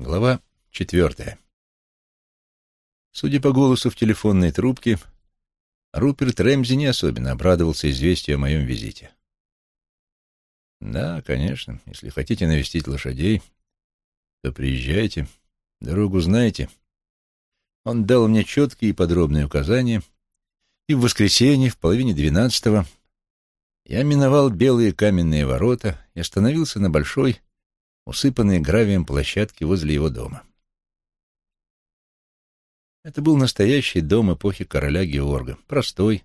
Глава четвертая. Судя по голосу в телефонной трубке, Руперт Рэмзи не особенно обрадовался известию о моем визите. «Да, конечно, если хотите навестить лошадей, то приезжайте, дорогу знаете». Он дал мне четкие и подробные указания, и в воскресенье в половине двенадцатого я миновал белые каменные ворота и остановился на большой, усыпанные гравием площадки возле его дома. Это был настоящий дом эпохи короля Георга, простой,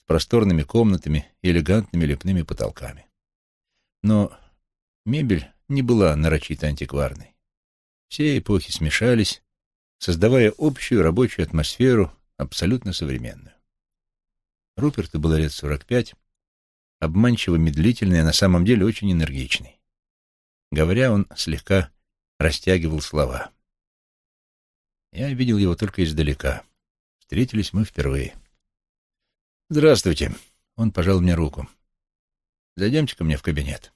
с просторными комнатами и элегантными лепными потолками. Но мебель не была нарочито антикварной. Все эпохи смешались, создавая общую рабочую атмосферу, абсолютно современную. Руперту было лет сорок пять, обманчиво медлительный, а на самом деле очень энергичный. Говоря, он слегка растягивал слова. Я видел его только издалека. Встретились мы впервые. «Здравствуйте!» — он пожал мне руку. «Зайдемте ко мне в кабинет».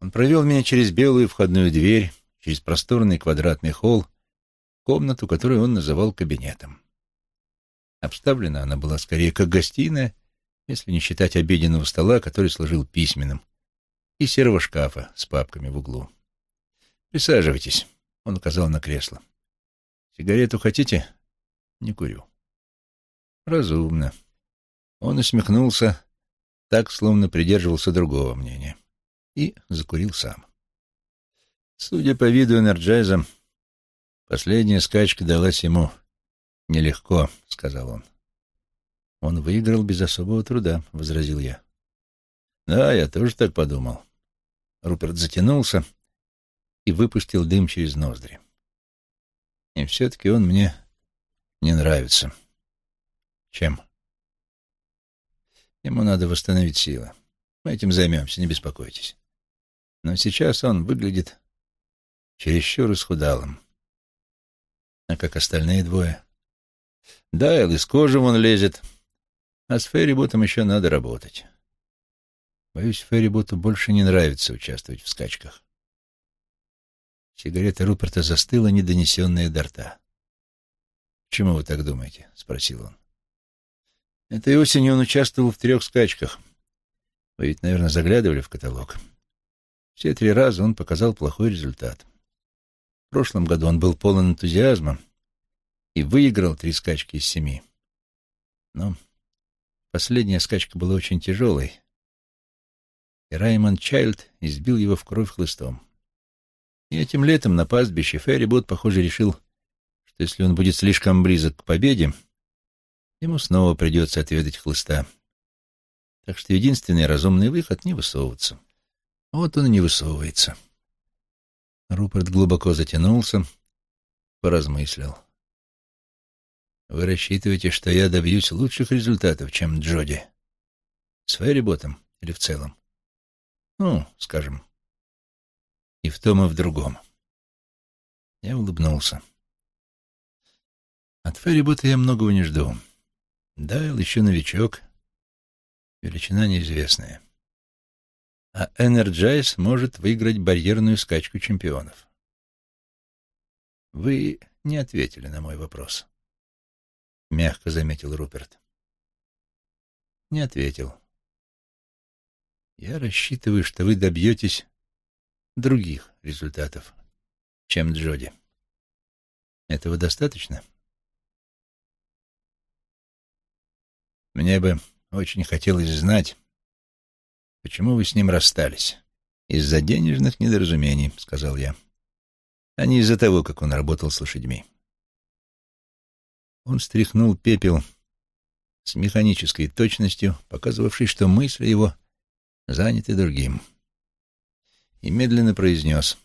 Он провел меня через белую входную дверь, через просторный квадратный холл, комнату, которую он называл кабинетом. Обставлена она была скорее как гостиная, если не считать обеденного стола, который служил письменным, и серого шкафа с папками в углу. «Присаживайтесь», — он указал на кресло. «Сигарету хотите?» «Не курю». «Разумно». Он усмехнулся, так, словно придерживался другого мнения, и закурил сам. Судя по виду Энерджайза, последняя скачка далась ему нелегко, — сказал он. «Он выиграл без особого труда», — возразил я. «Да, я тоже так подумал. Руперт затянулся и выпустил дым через ноздри. И все-таки он мне не нравится. Чем? Ему надо восстановить силы. Мы этим займемся, не беспокойтесь. Но сейчас он выглядит чересчур исхудалым. А как остальные двое? Дайл из кожи вон лезет, а с Ферриботом еще надо работать. Боюсь, Ферриботу больше не нравится участвовать в скачках. Сигарета Руперта застыла, недонесенная до рта. «Почему вы так думаете?» — спросил он. «Этой осенью он участвовал в трех скачках. Вы ведь, наверное, заглядывали в каталог. Все три раза он показал плохой результат. В прошлом году он был полон энтузиазма и выиграл три скачки из семи. Но последняя скачка была очень тяжелой, и Раймонд Чайлд избил его в кровь хлыстом. И этим летом на пастбище Феррибот, похоже, решил, что если он будет слишком близок к победе, ему снова придется отведать хлыста. Так что единственный разумный выход — не высовываться. Вот он и не высовывается. Руперт глубоко затянулся, поразмыслил. «Вы рассчитываете, что я добьюсь лучших результатов, чем Джоди? С Ферриботом или в целом?» Ну, скажем, и в том, и в другом. Я улыбнулся. От Феррибота я многого не жду. Дайл еще новичок, величина неизвестная. А Энерджайз может выиграть барьерную скачку чемпионов. Вы не ответили на мой вопрос. Мягко заметил Руперт. Не ответил. Я рассчитываю, что вы добьетесь других результатов, чем Джоди. Этого достаточно? Мне бы очень хотелось знать, почему вы с ним расстались. Из-за денежных недоразумений, — сказал я, — а не из-за того, как он работал с лошадьми. Он стряхнул пепел с механической точностью, показывавшей, что мысли его — заняты другим. И медленно произнес.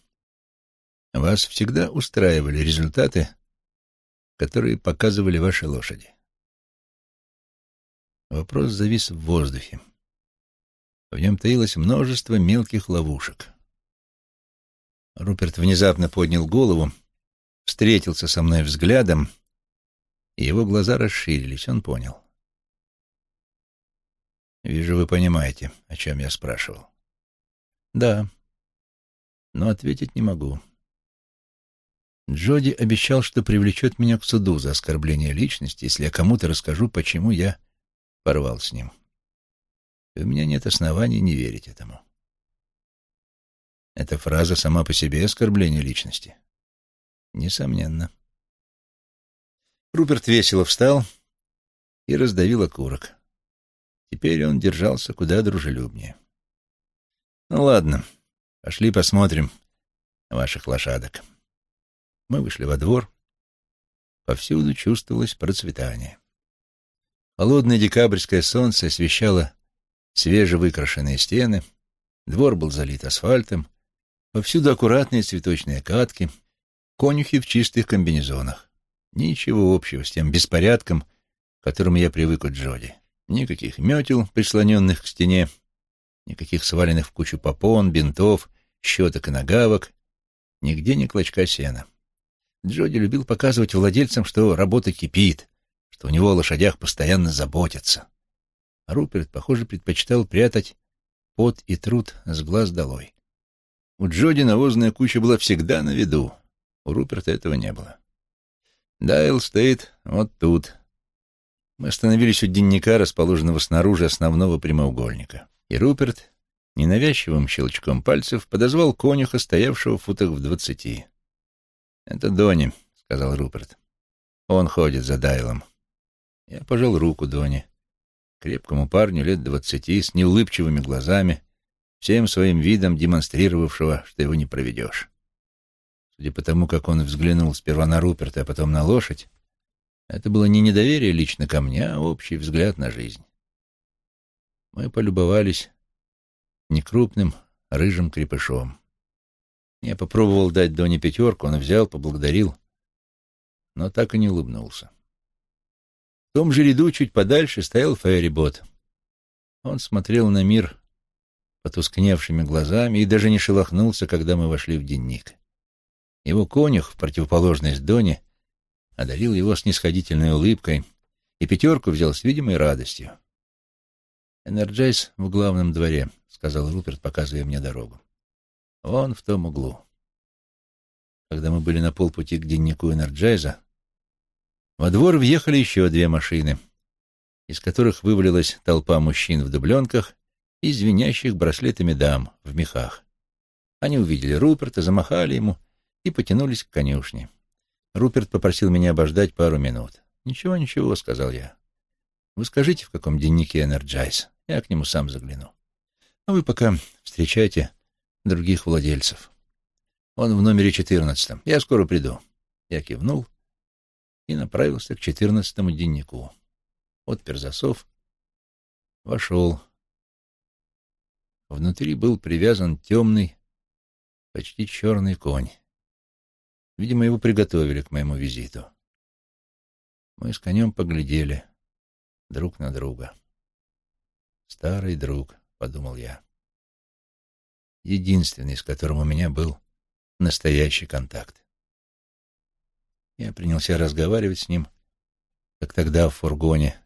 Вас всегда устраивали результаты, которые показывали ваши лошади. Вопрос завис в воздухе. В нем таилось множество мелких ловушек. Руперт внезапно поднял голову, встретился со мной взглядом, и его глаза расширились, он понял. Вижу, вы понимаете, о чем я спрашивал. Да, но ответить не могу. Джоди обещал, что привлечет меня к суду за оскорбление личности, если я кому-то расскажу, почему я порвал с ним. И у меня нет оснований не верить этому. Эта фраза сама по себе оскорбление личности. Несомненно. Руперт весело встал и раздавил окурок. Теперь он держался куда дружелюбнее. «Ну ладно, пошли посмотрим ваших лошадок». Мы вышли во двор. Повсюду чувствовалось процветание. Холодное декабрьское солнце освещало свежевыкрашенные стены, двор был залит асфальтом, повсюду аккуратные цветочные катки, конюхи в чистых комбинезонах. Ничего общего с тем беспорядком, к которому я привык от Джоди. Никаких метел, прислоненных к стене, никаких сваленных в кучу попон, бинтов, щеток и нагавок, нигде ни клочка сена. Джоди любил показывать владельцам, что работа кипит, что у него о лошадях постоянно заботятся. А Руперт, похоже, предпочитал прятать пот и труд с глаз долой. У Джоди навозная куча была всегда на виду, у Руперта этого не было. Дайл стоит вот тут. Мы остановились у денника, расположенного снаружи основного прямоугольника. И Руперт ненавязчивым щелчком пальцев подозвал конюха, стоявшего в футах в двадцати. «Это Дони», — сказал Руперт. «Он ходит за Дайлом». Я пожал руку Дони, крепкому парню лет двадцати, с неулыбчивыми глазами, всем своим видом демонстрировавшего, что его не проведешь. Судя по тому, как он взглянул сперва на Руперта, а потом на лошадь, это было не недоверие лично ко мне, а общий взгляд на жизнь. Мы полюбовались некрупным рыжим крепышом. Я попробовал дать Доне пятерку, он взял, поблагодарил, но так и не улыбнулся. В том же ряду чуть подальше стоял Фейрибот. Он смотрел на мир потускневшими глазами и даже не шелохнулся, когда мы вошли в денник. Его конюх, в противоположность Доне, одарил его снисходительной улыбкой и пятерку взял с видимой радостью. «Энерджайз в главном дворе», — сказал Руперт, показывая мне дорогу. Вон в том углу. Когда мы были на полпути к деннику Энерджайза, во двор въехали еще две машины, из которых вывалилась толпа мужчин в дубленках и звенящих браслетами дам в мехах. Они увидели Руперта, замахали ему и потянулись к конюшне. Руперт попросил меня обождать пару минут. «Ничего, ничего», — сказал я. «Вы скажите, в каком деннике Энерджайз? Я к нему сам загляну. А вы пока встречайте других владельцев. Он в номере четырнадцатом. Я скоро приду. Я кивнул и направился к четырнадцатому дневнику. Отпер засов, вошел. Внутри был привязан темный, почти черный конь. Видимо, его приготовили к моему визиту. Мы с конем поглядели друг на друга. «Старый друг», — подумал я единственный, с которым у меня был настоящий контакт. Я принялся разговаривать с ним, как тогда в фургоне,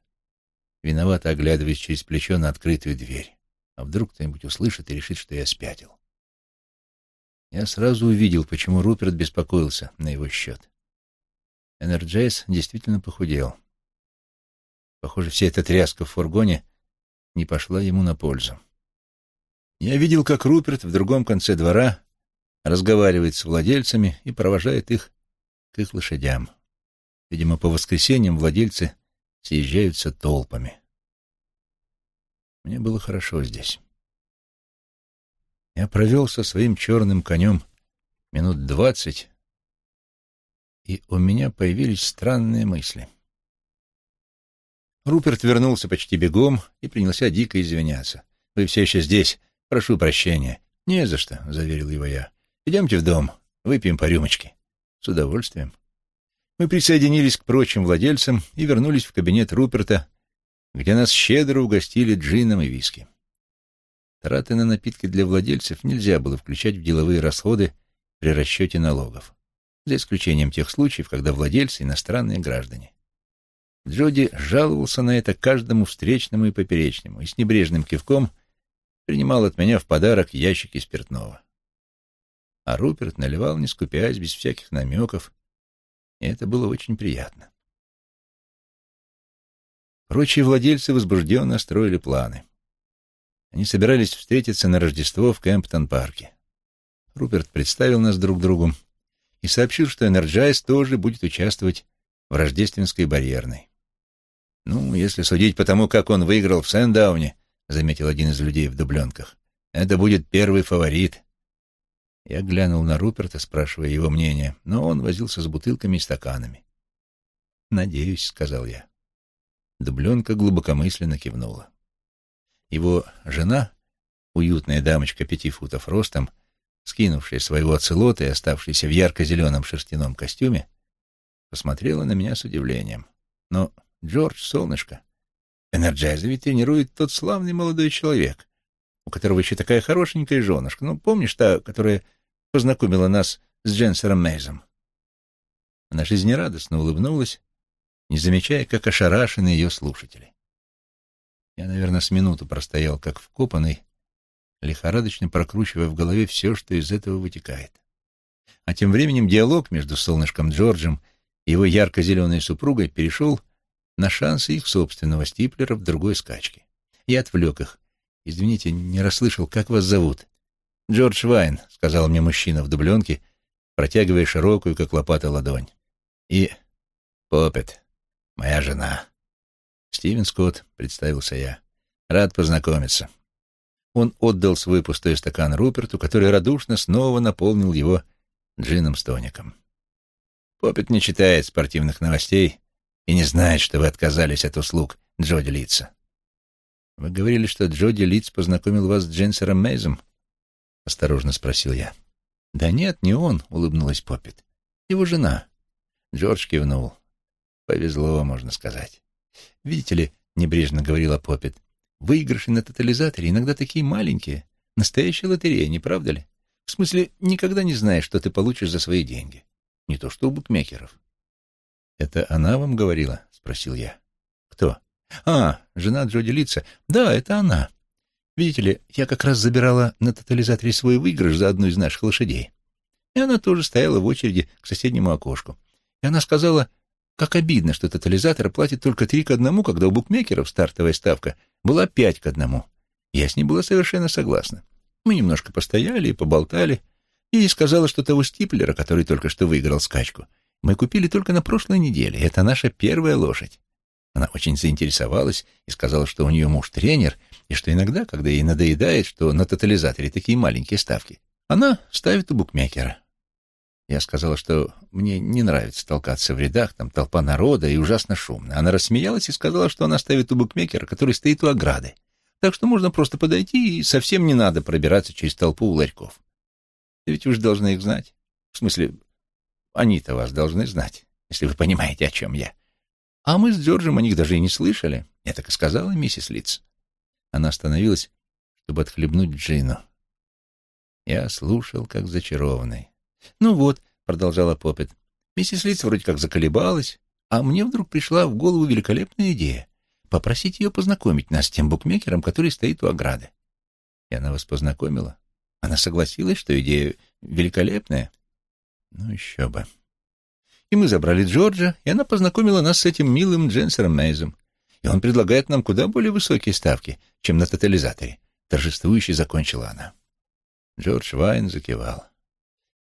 виновато оглядываясь через плечо на открытую дверь. А вдруг кто-нибудь услышит и решит, что я спятил. Я сразу увидел, почему Руперт беспокоился на его счет. Энерджайз действительно похудел. Похоже, вся эта тряска в фургоне не пошла ему на пользу. Я видел, как Руперт в другом конце двора разговаривает с владельцами и провожает их к их лошадям. Видимо, по воскресеньям владельцы съезжаются толпами. Мне было хорошо здесь. Я провел со своим черным конем минут двадцать, и у меня появились странные мысли. Руперт вернулся почти бегом и принялся дико извиняться. «Вы все еще здесь. «Прошу прощения». «Не за что», — заверил его я. «Идемте в дом, выпьем по рюмочке». «С удовольствием». Мы присоединились к прочим владельцам и вернулись в кабинет Руперта, где нас щедро угостили джином и виски. Траты на напитки для владельцев нельзя было включать в деловые расходы при расчете налогов, за исключением тех случаев, когда владельцы — иностранные граждане. Джоди жаловался на это каждому встречному и поперечному и с небрежным кивком — принимал от меня в подарок ящики спиртного. А Руперт наливал, не скупясь, без всяких намеков, и это было очень приятно. Прочие владельцы возбужденно строили планы. Они собирались встретиться на Рождество в Кемптон-парке. Руперт представил нас друг другу и сообщил, что Энерджайз тоже будет участвовать в рождественской барьерной. «Ну, если судить по тому, как он выиграл в Сэндауне», — заметил один из людей в дубленках, — «это будет первый фаворит». Я глянул на Руперта, спрашивая его мнение, но он возился с бутылками и стаканами. «Надеюсь», — сказал я. Дубленка глубокомысленно кивнула. Его жена, уютная дамочка пяти футов ростом, скинувшая своего оцелота и оставшаяся в ярко-зеленом шерстяном костюме, посмотрела на меня с удивлением. Но, Джордж, солнышко, Энерджайза ведь тренирует тот славный молодой человек, у которого еще такая хорошенькая женушка. Ну, помнишь та, которая познакомила нас с Дженсером Мейзом? Она жизнерадостно улыбнулась, не замечая, как ошарашены ее слушатели. Я, наверное, с минуту простоял, как вкопанный, лихорадочно прокручивая в голове все, что из этого вытекает. А тем временем диалог между солнышком Джорджем и его ярко-зеленой супругой перешел на шансы их собственного стиплера в другой скачке. Я отвлек их. «Извините, не расслышал, как вас зовут?» «Джордж Вайн», — сказал мне мужчина в дубленке, протягивая широкую, как лопата, ладонь. «И Поппет, моя жена». «Стивен Скотт», — представился я. «Рад познакомиться». Он отдал свой пустой стакан Руперту, который радушно снова наполнил его джином с тоником. Поппет не читает спортивных новостей и не знает, что вы отказались от услуг Джоди Литца. «Вы говорили, что Джоди Литц познакомил вас с Дженсером Мейзом?» — осторожно спросил я. «Да нет, не он», — улыбнулась Поппет. «Его жена». Джордж кивнул. «Повезло, можно сказать. Видите ли, — небрежно говорила Поппет, — выигрыши на тотализаторе иногда такие маленькие. Настоящая лотерея, не правда ли? В смысле, никогда не знаешь, что ты получишь за свои деньги. Не то что у букмекеров. «Это она вам говорила?» — спросил я. «Кто?» «А, жена Джоди Литца. Да, это она. Видите ли, я как раз забирала на тотализаторе свой выигрыш за одну из наших лошадей. И она тоже стояла в очереди к соседнему окошку. И она сказала, как обидно, что тотализатор платит только три к одному, когда у букмекеров стартовая ставка была пять к одному. Я с ней была совершенно согласна. Мы немножко постояли и поболтали, и сказала, что того стиплера, который только что выиграл скачку, мы купили только на прошлой неделе. Это наша первая лошадь. Она очень заинтересовалась и сказала, что у нее муж тренер, и что иногда, когда ей надоедает, что на тотализаторе такие маленькие ставки, она ставит у букмекера. Я сказала, что мне не нравится толкаться в рядах, там толпа народа и ужасно шумно. Она рассмеялась и сказала, что она ставит у букмекера, который стоит у ограды. Так что можно просто подойти, и совсем не надо пробираться через толпу у ларьков. Ты ведь уж должны их знать. В смысле, они-то вас должны знать, если вы понимаете, о чем я. А мы с Джорджем о них даже и не слышали. Я так и сказала миссис Литц. Она остановилась, чтобы отхлебнуть джину. Я слушал, как зачарованный. «Ну вот», — продолжала Поппет, — «миссис Литц вроде как заколебалась, а мне вдруг пришла в голову великолепная идея — попросить ее познакомить нас с тем букмекером, который стоит у ограды. И она вас познакомила? Она согласилась, что идея великолепная? Ну, еще бы. И мы забрали Джорджа, и она познакомила нас с этим милым Дженсером Мейзом. И он предлагает нам куда более высокие ставки, чем на тотализаторе. Торжествующе закончила она. Джордж Вайн закивал.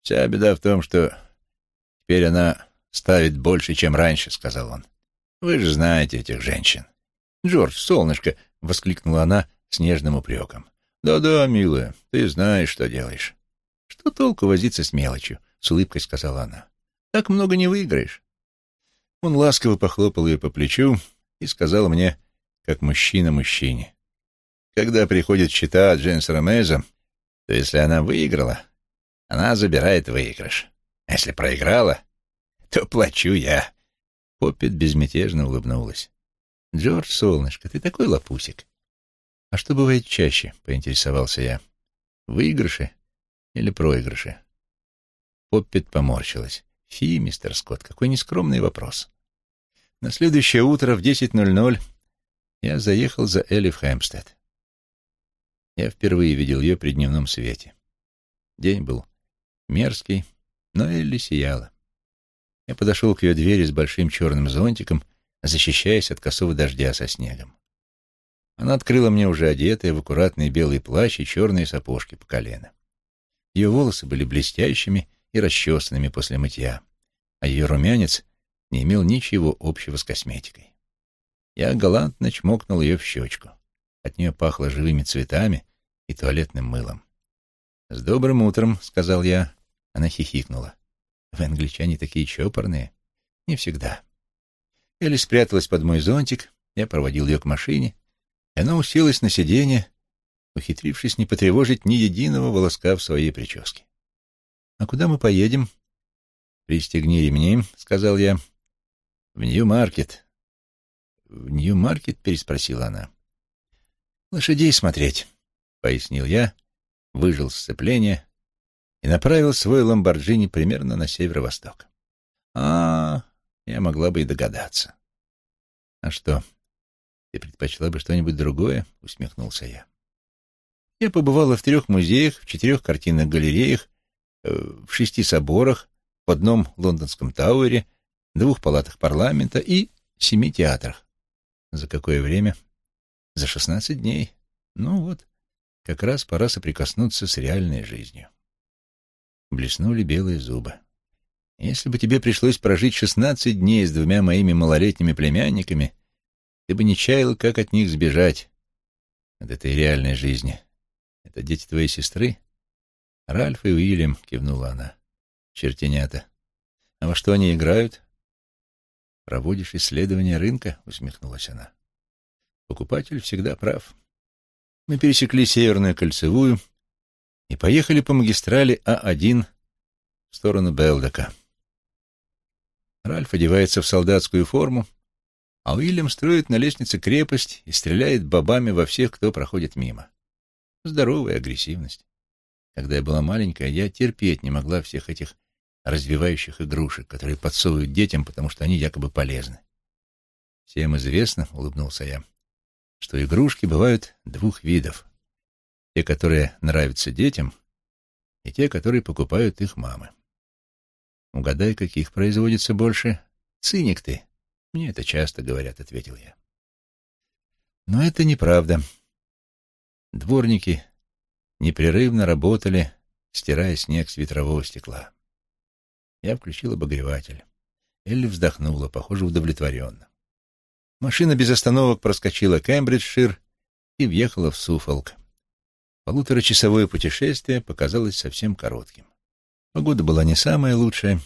«Вся беда в том, что теперь она ставит больше, чем раньше», — сказал он. «Вы же знаете этих женщин». «Джордж, солнышко!» — воскликнула она с нежным упреком. «Да-да, милая, ты знаешь, что делаешь». «Что толку возиться с мелочью?» — с улыбкой сказала она. «Так много не выиграешь». Он ласково похлопал ее по плечу и сказал мне, как мужчина мужчине. «Когда приходит счета от Дженсера Мейза, то если она выиграла, она забирает выигрыш. А если проиграла, то плачу я. Поппет безмятежно улыбнулась. «Джордж, солнышко, ты такой лопусик». «А что бывает чаще?» — поинтересовался я. «Выигрыши или проигрыши?» Поппет поморщилась. «Фи, мистер Скотт, какой нескромный вопрос». На следующее утро в 10.00 я заехал за Элли в Хэмпстед. Я впервые видел ее при дневном свете. День был Мерзкий, но Элли сияла. Я подошел к ее двери с большим черным зонтиком, защищаясь от косого дождя со снегом. Она открыла мне уже одетая в аккуратный белый плащ и черные сапожки по колено. Ее волосы были блестящими и расчесанными после мытья, а ее румянец не имел ничего общего с косметикой. Я галантно чмокнул ее в щечку. От нее пахло живыми цветами и туалетным мылом. «С добрым утром», — сказал я. Она хихикнула. «Вы, англичане, такие чопорные». «Не всегда». Элли спряталась под мой зонтик, я проводил ее к машине, и она уселась на сиденье, ухитрившись не потревожить ни единого волоска в своей прическе. «А куда мы поедем?» «Пристегни ремни», — сказал я. «В Нью-Маркет». «В Нью-Маркет?» — переспросила она. «Лошадей смотреть», — пояснил я, выжил сцепление и направил свой ламборджини примерно на северо-восток. А, я могла бы и догадаться. А что, ты предпочла бы что-нибудь другое? Усмехнулся я. Я побывала в трех музеях, в четырех картинных галереях, э, в шести соборах, в одном лондонском Тауэре, двух палатах парламента и семи театрах. За какое время? За шестнадцать дней. Ну вот, как раз пора соприкоснуться с реальной жизнью. Блеснули белые зубы. Если бы тебе пришлось прожить шестнадцать дней с двумя моими малолетними племянниками, ты бы не чаял, как от них сбежать, от этой реальной жизни. Это дети твоей сестры? Ральф и Уильям, кивнула она. Чертенята. А во что они играют? Проводишь исследование рынка? Усмехнулась она. Покупатель всегда прав. Мы пересекли Северную кольцевую и поехали по магистрали А1 в сторону Белдока. Ральф одевается в солдатскую форму, а Уильям строит на лестнице крепость и стреляет бобами во всех, кто проходит мимо. Здоровая агрессивность. Когда я была маленькая, я терпеть не могла всех этих развивающих игрушек, которые подсовывают детям, потому что они якобы полезны. «Всем известно», — улыбнулся я, что игрушки бывают двух видов. Те, которые нравятся детям, и те, которые покупают их мамы. Угадай, каких производится больше. Циник ты. Мне это часто говорят, — ответил я. Но это неправда. Дворники непрерывно работали, стирая снег с ветрового стекла. Я включил обогреватель. Элли вздохнула, похоже, удовлетворенно. Машина без остановок проскочила Кембриджшир и въехала в Суфолк. Полуторачасовое путешествие показалось совсем коротким. Погода была не самая лучшая,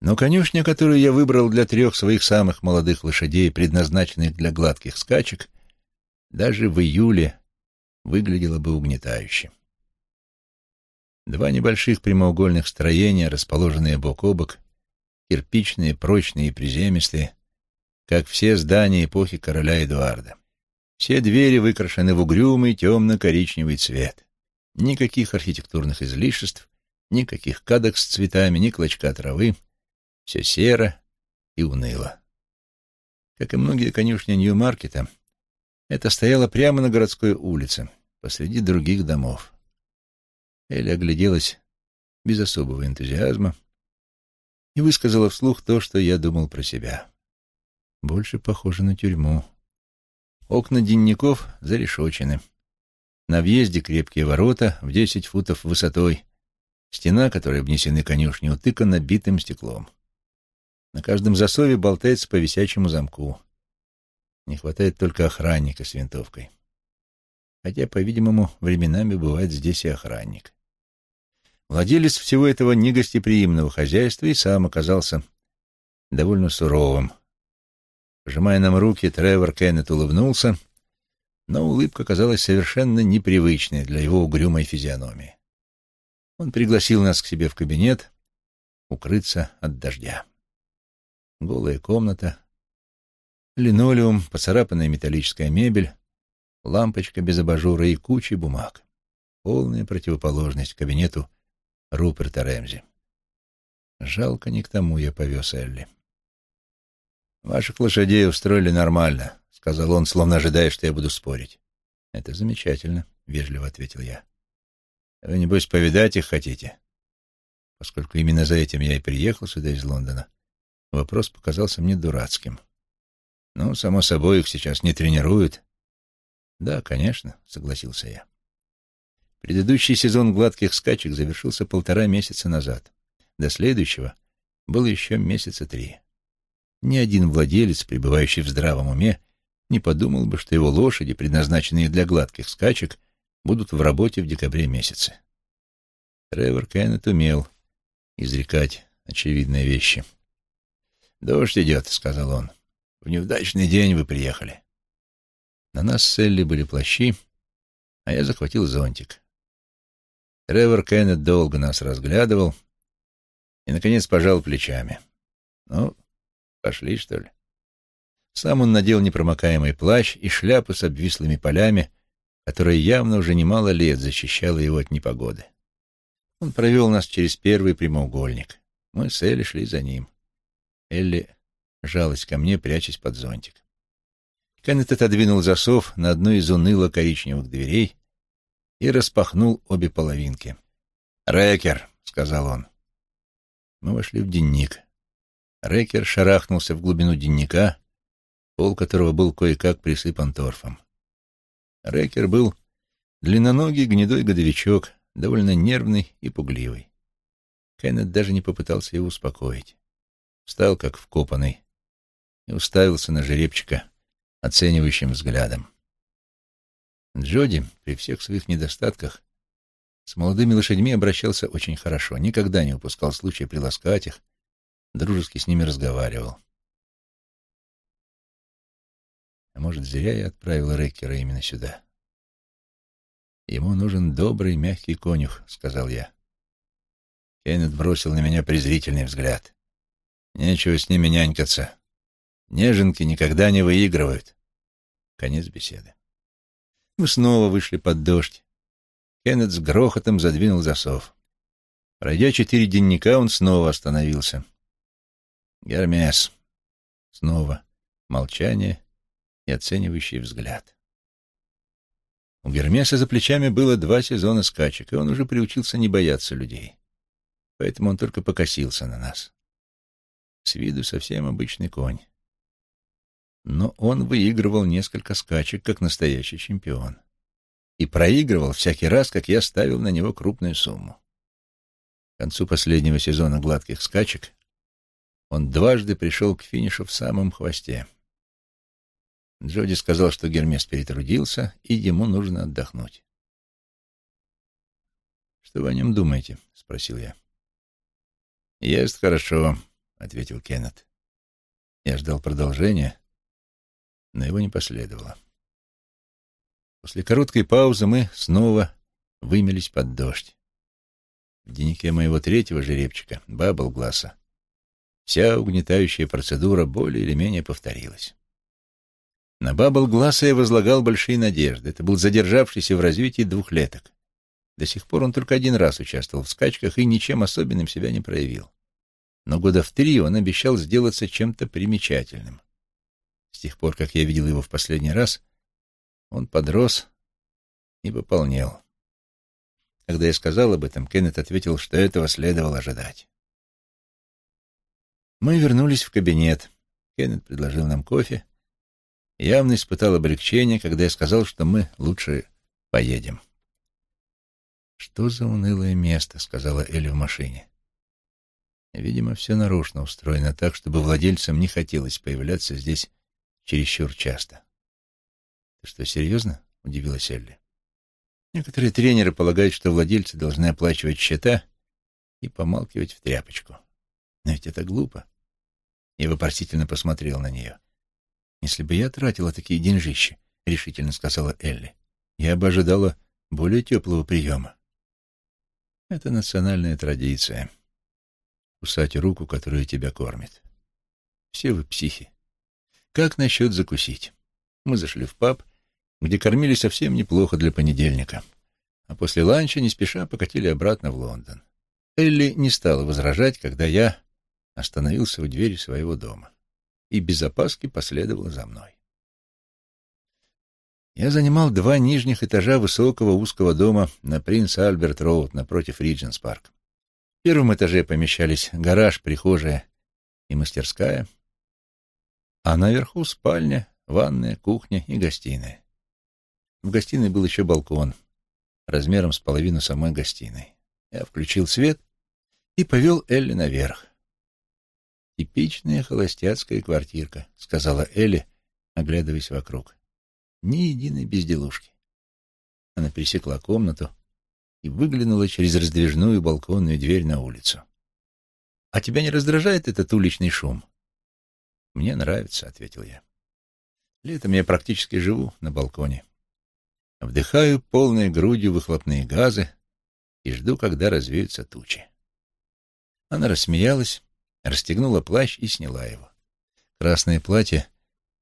но конюшня, которую я выбрал для трех своих самых молодых лошадей, предназначенных для гладких скачек, даже в июле выглядела бы угнетающе. Два небольших прямоугольных строения, расположенные бок о бок, кирпичные, прочные и приземистые, как все здания эпохи короля Эдуарда. Все двери выкрашены в угрюмый темно-коричневый цвет. Никаких архитектурных излишеств, никаких кадок с цветами, ни клочка травы. Все серо и уныло. Как и многие конюшни Нью-Маркета, это стояло прямо на городской улице, посреди других домов. Элли огляделась без особого энтузиазма и высказала вслух то, что я думал про себя. Больше похоже на тюрьму. Окна денников зарешочены. На въезде крепкие ворота в десять футов высотой. Стена, которой обнесены конюшни, утыкана битым стеклом. На каждом засове болтается по висячему замку. Не хватает только охранника с винтовкой. Хотя, по-видимому, временами бывает здесь и охранник. Владелец всего этого негостеприимного хозяйства и сам оказался довольно суровым — Пожимая нам руки, Тревор Кеннет улыбнулся, но улыбка казалась совершенно непривычной для его угрюмой физиономии. Он пригласил нас к себе в кабинет укрыться от дождя. Голая комната, линолеум, поцарапанная металлическая мебель, лампочка без абажура и куча бумаг. Полная противоположность кабинету Руперта Рэмзи. Жалко, не к тому я повез Элли. «Ваших лошадей устроили нормально», — сказал он, словно ожидая, что я буду спорить. «Это замечательно», — вежливо ответил я. «Вы, небось, повидать их хотите?» Поскольку именно за этим я и приехал сюда из Лондона, вопрос показался мне дурацким. Ну, само собой, их сейчас не тренируют. Да, конечно, согласился я. Предыдущий сезон гладких скачек завершился полтора месяца назад. До следующего было еще месяца три. Ни один владелец, пребывающий в здравом уме, не подумал бы, что его лошади, предназначенные для гладких скачек, будут в работе в декабре месяце. Тревор Кеннет умел изрекать очевидные вещи. «Дождь идет», — сказал он. «В неудачный день вы приехали». На нас с Элли были плащи, а я захватил зонтик. Тревор Кеннет долго нас разглядывал и, наконец, пожал плечами. «Ну, пошли, что ли?» Сам он надел непромокаемый плащ и шляпу с обвислыми полями, которая явно уже немало лет защищала его от непогоды. Он провел нас через первый прямоугольник. Мы с Элли шли за ним. Элли жалась ко мне, прячась под зонтик. Кеннет отодвинул засов на одну из уныло-коричневых дверей и распахнул обе половинки. «Рэкер», — сказал он. Мы вошли в денник. Рэкер шарахнулся в глубину денника, пол которого был кое-как присыпан торфом. Рэкер был длинноногий гнедой годовичок, довольно нервный и пугливый. Кеннет даже не попытался его успокоить. Встал, как вкопанный, и уставился на жеребчика оценивающим взглядом. Джоди, при всех своих недостатках, с молодыми лошадьми обращался очень хорошо, никогда не упускал случая приласкать их, дружески с ними разговаривал. А может, зря я отправил Реккера именно сюда. «Ему нужен добрый, мягкий конюх», — сказал я. Кеннет бросил на меня презрительный взгляд. «Нечего с ними нянькаться. Неженки никогда не выигрывают». Конец беседы. Мы снова вышли под дождь. Кеннет с грохотом задвинул засов. Пройдя четыре денника, он снова остановился. Гермес. Снова молчание и оценивающий взгляд. У Гермеса за плечами было два сезона скачек, и он уже приучился не бояться людей. Поэтому он только покосился на нас. С виду совсем обычный конь но он выигрывал несколько скачек, как настоящий чемпион. И проигрывал всякий раз, как я ставил на него крупную сумму. К концу последнего сезона гладких скачек он дважды пришел к финишу в самом хвосте. Джоди сказал, что Гермес перетрудился, и ему нужно отдохнуть. «Что вы о нем думаете?» — спросил я. «Ест хорошо», — ответил Кеннет. Я ждал продолжения, но его не последовало. После короткой паузы мы снова вымелись под дождь. В дневнике моего третьего жеребчика, Бабблгласса, вся угнетающая процедура более или менее повторилась. На Бабблгласса я возлагал большие надежды. Это был задержавшийся в развитии двухлеток. До сих пор он только один раз участвовал в скачках и ничем особенным себя не проявил. Но года в три он обещал сделаться чем-то примечательным. С тех пор, как я видел его в последний раз, он подрос и пополнел. Когда я сказал об этом, Кеннет ответил, что этого следовало ожидать. Мы вернулись в кабинет. Кеннет предложил нам кофе. Явно испытал облегчение, когда я сказал, что мы лучше поедем. «Что за унылое место?» — сказала Элли в машине. Видимо, все нарочно устроено так, чтобы владельцам не хотелось появляться здесь чересчур часто. «Ты что, серьезно?» — удивилась Элли. Некоторые тренеры полагают, что владельцы должны оплачивать счета и помалкивать в тряпочку. Но ведь это глупо. Я вопросительно посмотрел на нее. «Если бы я тратила такие деньжищи», — решительно сказала Элли, — «я бы ожидала более теплого приема». Это национальная традиция — кусать руку, которая тебя кормит. Все вы психи. Как насчет закусить? Мы зашли в паб, где кормили совсем неплохо для понедельника, а после ланча не спеша покатили обратно в Лондон. Элли не стала возражать, когда я остановился у двери своего дома и без опаски последовала за мной. Я занимал два нижних этажа высокого узкого дома на Принц Альберт Роуд напротив Ридженс Парк. первом этаже помещались гараж, прихожая и мастерская, а наверху спальня, ванная, кухня и гостиная. В гостиной был еще балкон, размером с половину самой гостиной. Я включил свет и повел Элли наверх. «Типичная холостяцкая квартирка», — сказала Элли, оглядываясь вокруг. «Ни единой безделушки». Она пересекла комнату и выглянула через раздвижную балконную дверь на улицу. «А тебя не раздражает этот уличный шум?» «Мне нравится», — ответил я. «Летом я практически живу на балконе. Вдыхаю полной грудью выхлопные газы и жду, когда развеются тучи». Она рассмеялась, расстегнула плащ и сняла его. Красное платье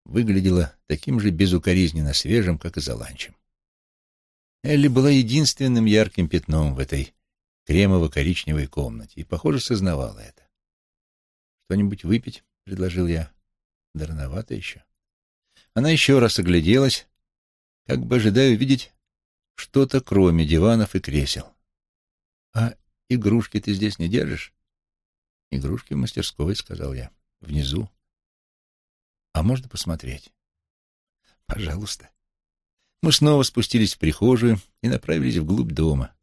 выглядело таким же безукоризненно свежим, как и за ланчем. Элли была единственным ярким пятном в этой кремово-коричневой комнате и, похоже, сознавала это. «Что-нибудь выпить?» — предложил я. «Да рановато еще». Она еще раз огляделась, как бы ожидая увидеть что-то, кроме диванов и кресел. «А игрушки ты здесь не держишь?» «Игрушки в мастерской», — сказал я. «Внизу». «А можно посмотреть?» «Пожалуйста». Мы снова спустились в прихожую и направились вглубь дома.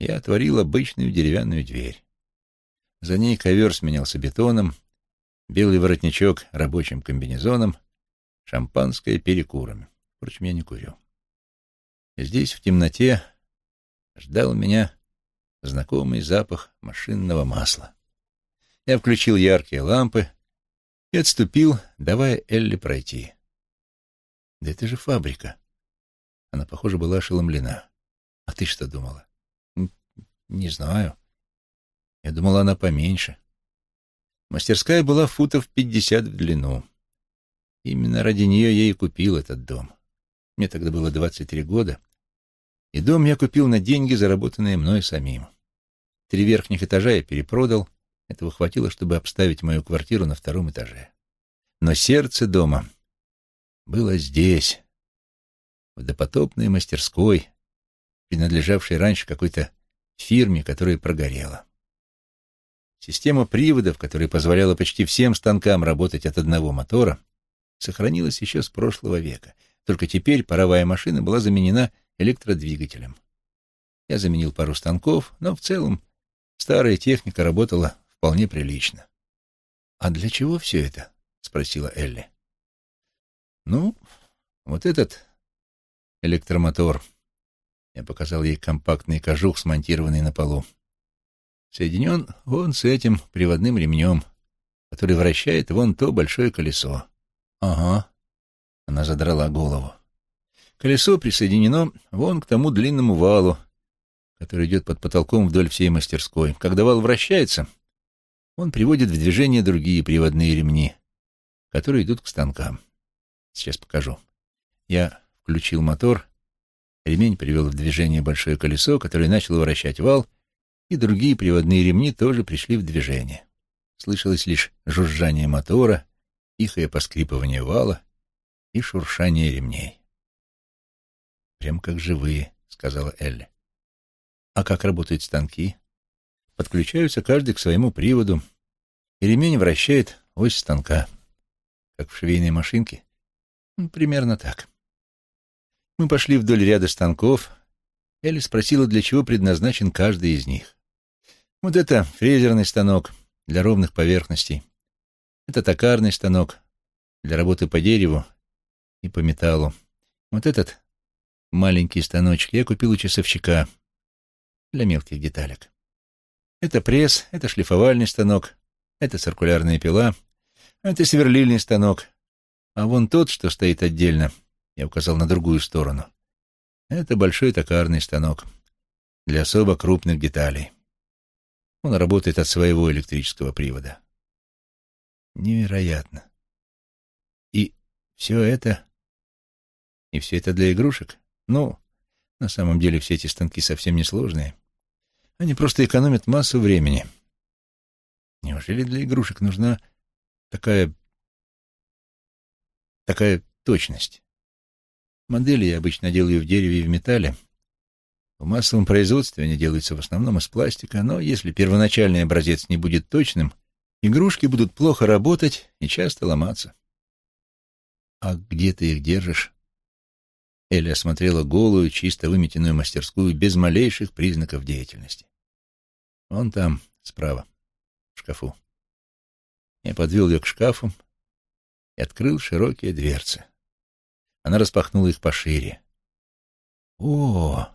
Я отворил обычную деревянную дверь. За ней ковер сменялся бетоном, белый воротничок рабочим комбинезоном, шампанское перекурами. Впрочем, я не курю. здесь, в темноте, ждал меня знакомый запах машинного масла. Я включил яркие лампы и отступил, давая Элли пройти. Да это же фабрика. Она, похоже, была ошеломлена. А ты что думала? Не знаю. Я думала, она поменьше. Мастерская была футов пятьдесят в длину. Именно ради нее я и купил этот дом. Мне тогда было двадцать три года, и дом я купил на деньги, заработанные мной самим. Три верхних этажа я перепродал, этого хватило, чтобы обставить мою квартиру на втором этаже. Но сердце дома было здесь, в допотопной мастерской, принадлежавшей раньше какой-то фирме, которая прогорела. Система приводов, которая позволяла почти всем станкам работать от одного мотора, сохранилась еще с прошлого века. Только теперь паровая машина была заменена электродвигателем. Я заменил пару станков, но в целом старая техника работала вполне прилично. «А для чего все это?» — спросила Элли. «Ну, вот этот электромотор. Я показал ей компактный кожух, смонтированный на полу. Соединен вон с этим приводным ремнем, который вращает вон то большое колесо. Ага. Она задрала голову. Колесо присоединено вон к тому длинному валу, который идет под потолком вдоль всей мастерской. Когда вал вращается, он приводит в движение другие приводные ремни, которые идут к станкам. Сейчас покажу. Я включил мотор, ремень привел в движение большое колесо, которое начало вращать вал, и другие приводные ремни тоже пришли в движение. Слышалось лишь жужжание мотора, тихое поскрипывание вала и шуршание ремней. «Прям как живые», — сказала Элли. «А как работают станки?» Подключаются каждый к своему приводу, и ремень вращает ось станка. Как в швейной машинке? Ну, примерно так. Мы пошли вдоль ряда станков. Элли спросила, для чего предназначен каждый из них. Вот это фрезерный станок для ровных поверхностей. Это токарный станок для работы по дереву и по металлу. Вот этот маленький станочек я купил у часовщика для мелких деталек. Это пресс, это шлифовальный станок, это циркулярная пила, это сверлильный станок. А вон тот, что стоит отдельно, я указал на другую сторону. Это большой токарный станок для особо крупных деталей. Он работает от своего электрического привода. Невероятно. И все это... И все это для игрушек? Ну, на самом деле все эти станки совсем не сложные. Они просто экономят массу времени. Неужели для игрушек нужна такая... такая точность? Модели я обычно делаю в дереве и в металле, В массовом производстве они делаются в основном из пластика, но если первоначальный образец не будет точным, игрушки будут плохо работать и часто ломаться. «А где ты их держишь?» Элли осмотрела голую, чисто выметенную мастерскую без малейших признаков деятельности. «Вон там, справа, в шкафу». Я подвел ее к шкафу и открыл широкие дверцы. Она распахнула их пошире. «О!»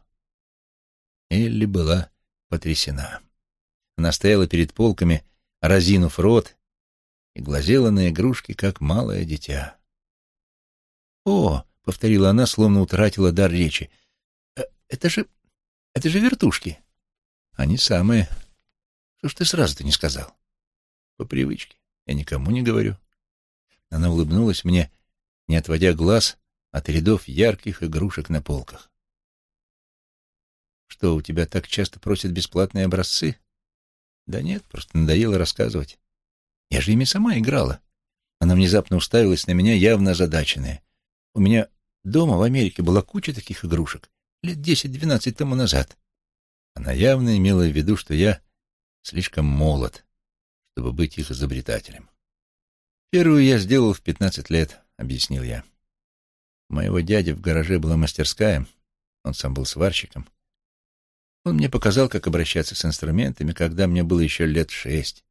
Элли была потрясена. Она стояла перед полками, разинув рот, и глазела на игрушки, как малое дитя. «О!» — повторила она, словно утратила дар речи. «Э, «Это же... это же вертушки!» «Они самые. Что ж ты сразу-то не сказал?» «По привычке. Я никому не говорю». Она улыбнулась мне, не отводя глаз от рядов ярких игрушек на полках. Что, у тебя так часто просят бесплатные образцы? Да нет, просто надоело рассказывать. Я же ими сама играла. Она внезапно уставилась на меня, явно озадаченная. У меня дома в Америке была куча таких игрушек, лет десять-двенадцать тому назад. Она явно имела в виду, что я слишком молод, чтобы быть их изобретателем. Первую я сделал в пятнадцать лет, — объяснил я. У моего дяди в гараже была мастерская, он сам был сварщиком. Он мне показал, как обращаться с инструментами, когда мне было еще лет шесть.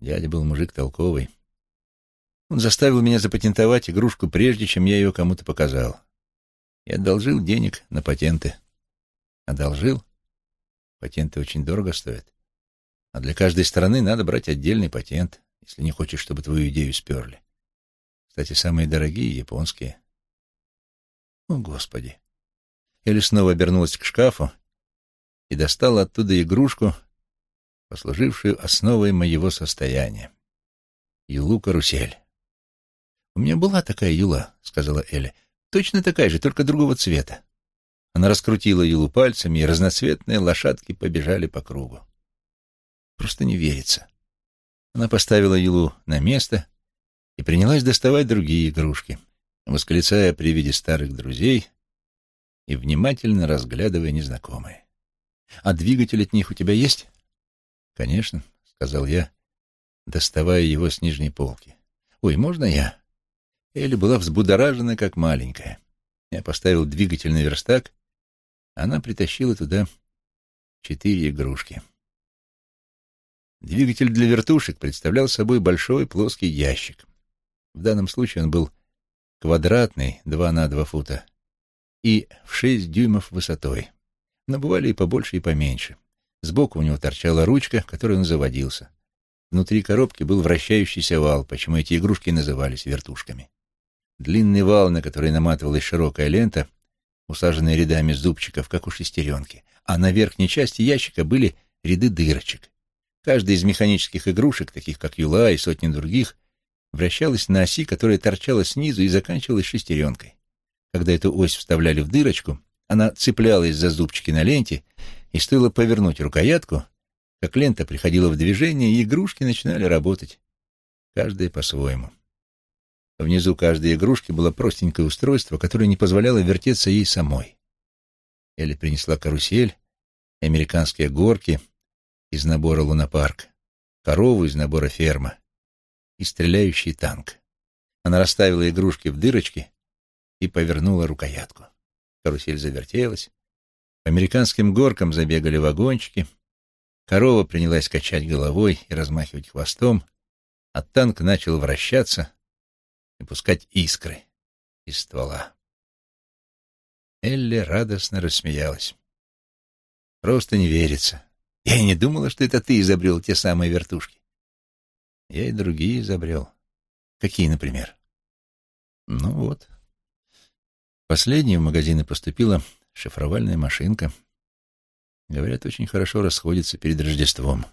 Дядя был мужик толковый. Он заставил меня запатентовать игрушку, прежде чем я ее кому-то показал. И одолжил денег на патенты. Одолжил? Патенты очень дорого стоят. А для каждой страны надо брать отдельный патент, если не хочешь, чтобы твою идею сперли. Кстати, самые дорогие — японские. О, Господи! Элли снова обернулась к шкафу и достал оттуда игрушку, послужившую основой моего состояния. Юлу-карусель. «У меня была такая юла», — сказала Эля. «Точно такая же, только другого цвета». Она раскрутила юлу пальцами, и разноцветные лошадки побежали по кругу. Просто не верится. Она поставила юлу на место и принялась доставать другие игрушки, восклицая при виде старых друзей и внимательно разглядывая незнакомые. А двигатель от них у тебя есть? Конечно, сказал я, доставая его с нижней полки. Ой, можно я? Элли была взбудоражена, как маленькая. Я поставил двигатель на верстак, она притащила туда четыре игрушки. Двигатель для вертушек представлял собой большой плоский ящик. В данном случае он был квадратный, два на два фута, и в шесть дюймов высотой но бывали и побольше, и поменьше. Сбоку у него торчала ручка, которой он заводился. Внутри коробки был вращающийся вал, почему эти игрушки назывались вертушками. Длинный вал, на который наматывалась широкая лента, усаженная рядами зубчиков, как у шестеренки, а на верхней части ящика были ряды дырочек. Каждая из механических игрушек, таких как юла и сотни других, вращалась на оси, которая торчала снизу и заканчивалась шестеренкой. Когда эту ось вставляли в дырочку, она цеплялась за зубчики на ленте, и стоило повернуть рукоятку, как лента приходила в движение, и игрушки начинали работать, каждая по-своему. Внизу каждой игрушки было простенькое устройство, которое не позволяло вертеться ей самой. Элли принесла карусель, американские горки из набора «Лунопарк», корову из набора «Ферма» и стреляющий танк. Она расставила игрушки в дырочки и повернула рукоятку. Карусель завертелась. По американским горкам забегали вагончики. Корова принялась качать головой и размахивать хвостом, а танк начал вращаться и пускать искры из ствола. Элли радостно рассмеялась. «Просто не верится. Я и не думала, что это ты изобрел те самые вертушки. Я и другие изобрел. Какие, например?» «Ну вот, Последней в магазины поступила шифровальная машинка. Говорят, очень хорошо расходится перед Рождеством.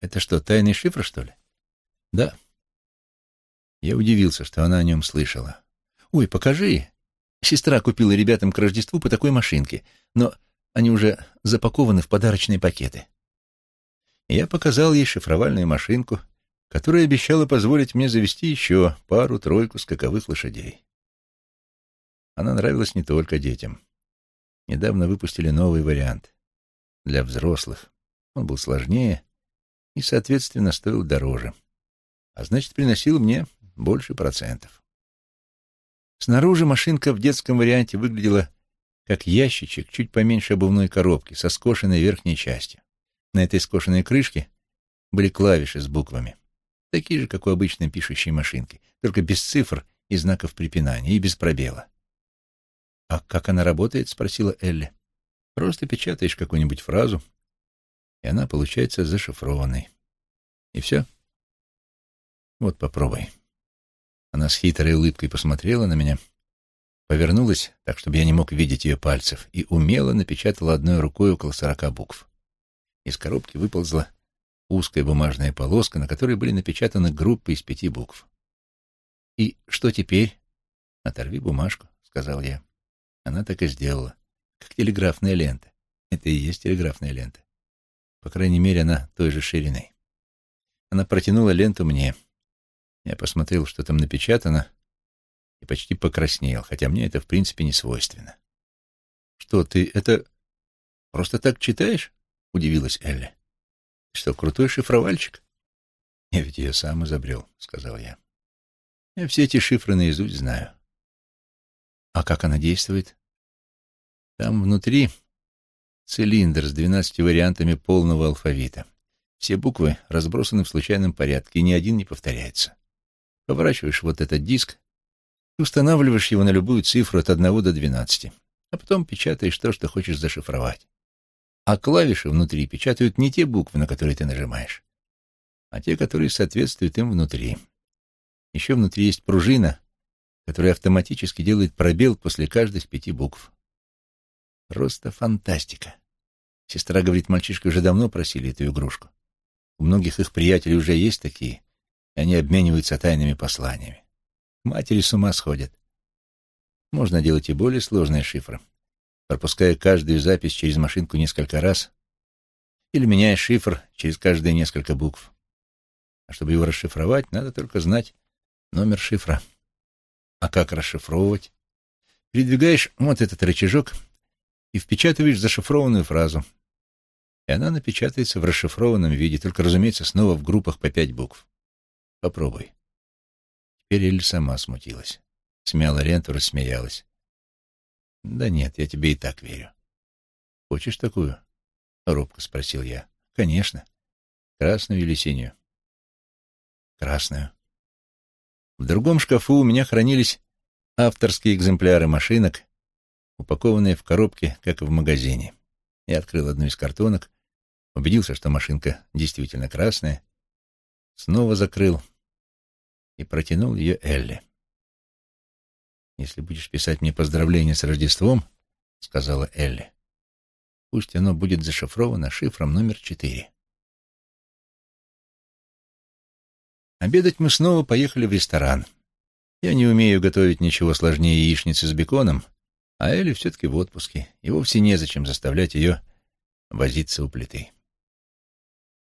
Это что, тайный шифр, что ли? Да. Я удивился, что она о нем слышала. Ой, покажи. Сестра купила ребятам к Рождеству по такой машинке, но они уже запакованы в подарочные пакеты. Я показал ей шифровальную машинку, которая обещала позволить мне завести еще пару-тройку скаковых лошадей. Она нравилась не только детям. недавно выпустили новый вариант для взрослых. Он был сложнее и, соответственно, стоил дороже. А значит, приносил мне больше процентов. Снаружи машинка в детском варианте выглядела как ящичек чуть поменьше обувной коробки со скошенной верхней частью. На этой скошенной крышке были клавиши с буквами, такие же, как у обычной пишущей машинки, только без цифр и знаков препинания, и без пробела. «А как она работает?» — спросила Элли. «Просто печатаешь какую-нибудь фразу, и она получается зашифрованной. И все. Вот попробуй». Она с хитрой улыбкой посмотрела на меня, повернулась так, чтобы я не мог видеть ее пальцев, и умело напечатала одной рукой около сорока букв. Из коробки выползла узкая бумажная полоска, на которой были напечатаны группы из пяти букв. «И что теперь?» «Оторви бумажку», — сказал я. Она так и сделала, как телеграфная лента. Это и есть телеграфная лента. По крайней мере, она той же ширины. Она протянула ленту мне. Я посмотрел, что там напечатано, и почти покраснел, хотя мне это в принципе не свойственно. «Что, ты это просто так читаешь?» — удивилась Элли. «Что, крутой шифровальщик?» «Я ведь ее сам изобрел», — сказал я. «Я все эти шифры наизусть знаю». «А как она действует?» «Там внутри цилиндр с двенадцатью вариантами полного алфавита. Все буквы разбросаны в случайном порядке, и ни один не повторяется. Поворачиваешь вот этот диск, устанавливаешь его на любую цифру от одного до двенадцати, а потом печатаешь то, что хочешь зашифровать. А клавиши внутри печатают не те буквы, на которые ты нажимаешь, а те, которые соответствуют им внутри. Еще внутри есть пружина, которая автоматически делает пробел после каждой из пяти букв. Просто фантастика. Сестра говорит, мальчишки уже давно просили эту игрушку. У многих их приятелей уже есть такие, и они обмениваются тайными посланиями. Матери с ума сходят. Можно делать и более сложные шифры пропуская каждую запись через машинку несколько раз, или меняя шифр через каждые несколько букв. А чтобы его расшифровать, надо только знать номер шифра. А как расшифровывать? Передвигаешь вот этот рычажок и впечатываешь зашифрованную фразу. И она напечатается в расшифрованном виде, только, разумеется, снова в группах по пять букв. Попробуй. Теперь Эль сама смутилась. Смяла ленту, рассмеялась. Да нет, я тебе и так верю. Хочешь такую? Робко спросил я. Конечно. Красную или синюю? Красную. В другом шкафу у меня хранились авторские экземпляры машинок, упакованные в коробке, как в магазине. Я открыл одну из картонок, убедился, что машинка действительно красная, снова закрыл и протянул ее Элли. «Если будешь писать мне поздравления с Рождеством, — сказала Элли, — пусть оно будет зашифровано шифром номер четыре». Обедать мы снова поехали в ресторан. Я не умею готовить ничего сложнее яичницы с беконом, а Элли все-таки в отпуске, и вовсе незачем заставлять ее возиться у плиты.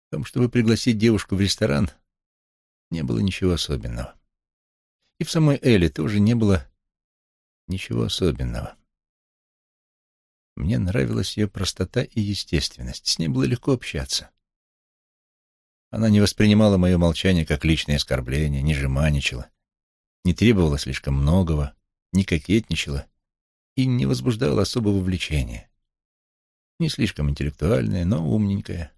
В том, чтобы пригласить девушку в ресторан, не было ничего особенного. И в самой Элли тоже не было Ничего особенного. Мне нравилась ее простота и естественность. С ней было легко общаться. Она не воспринимала мое молчание как личное оскорбление, не жеманничала, не требовала слишком многого, не кокетничала и не возбуждала особого влечения. Не слишком интеллектуальная, но умненькая.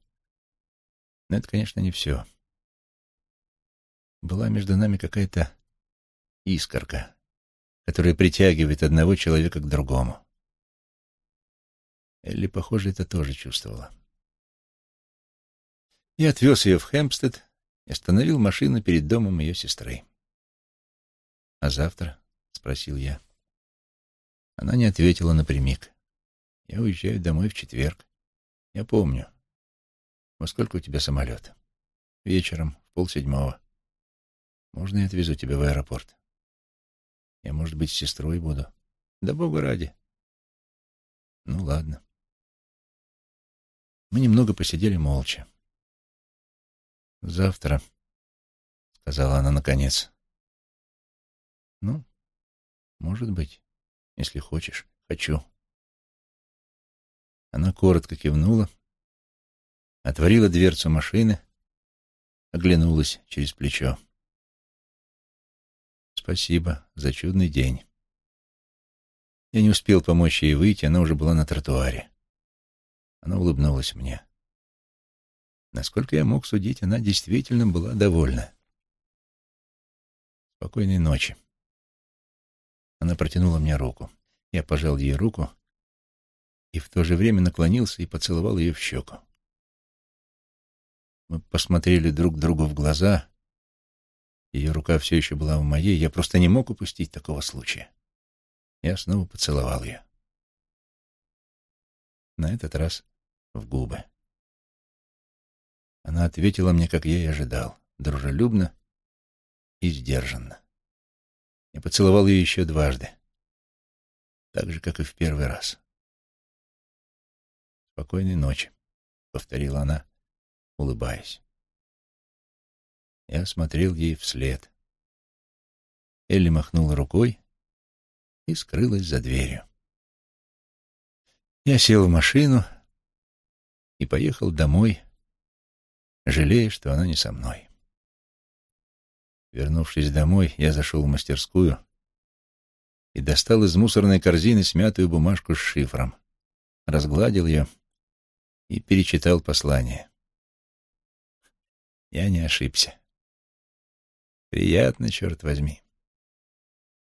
Но это, конечно, не все. Была между нами какая-то искорка, которая притягивает одного человека к другому. Элли, похоже, это тоже чувствовала. Я отвез ее в Хэмпстед и остановил машину перед домом ее сестры. «А завтра?» — спросил я. Она не ответила напрямик. «Я уезжаю домой в четверг. Я помню. Во сколько у тебя самолет?» «Вечером, в полседьмого. Можно я отвезу тебя в аэропорт?» Я, может быть, сестрой буду. Да бога ради. Ну, ладно. Мы немного посидели молча. «Завтра», — сказала она наконец. «Ну, может быть, если хочешь. Хочу». Она коротко кивнула, отворила дверцу машины, оглянулась через плечо. «Спасибо за чудный день». Я не успел помочь ей выйти, она уже была на тротуаре. Она улыбнулась мне. Насколько я мог судить, она действительно была довольна. «Спокойной ночи». Она протянула мне руку. Я пожал ей руку и в то же время наклонился и поцеловал ее в щеку. Мы посмотрели друг другу в глаза. Ее рука все еще была в моей. Я просто не мог упустить такого случая. Я снова поцеловал ее. На этот раз в губы. Она ответила мне, как я и ожидал, дружелюбно и сдержанно. Я поцеловал ее еще дважды, так же, как и в первый раз. «Спокойной ночи», — повторила она, улыбаясь. Я смотрел ей вслед. Элли махнула рукой и скрылась за дверью. Я сел в машину и поехал домой, жалея, что она не со мной. Вернувшись домой, я зашел в мастерскую и достал из мусорной корзины смятую бумажку с шифром, разгладил ее и перечитал послание. Я не ошибся. Приятно, черт возьми.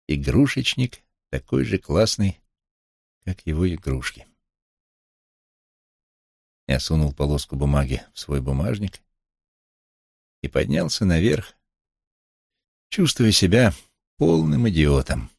Игрушечник такой же классный, как его игрушки. Я сунул полоску бумаги в свой бумажник и поднялся наверх, чувствуя себя полным идиотом.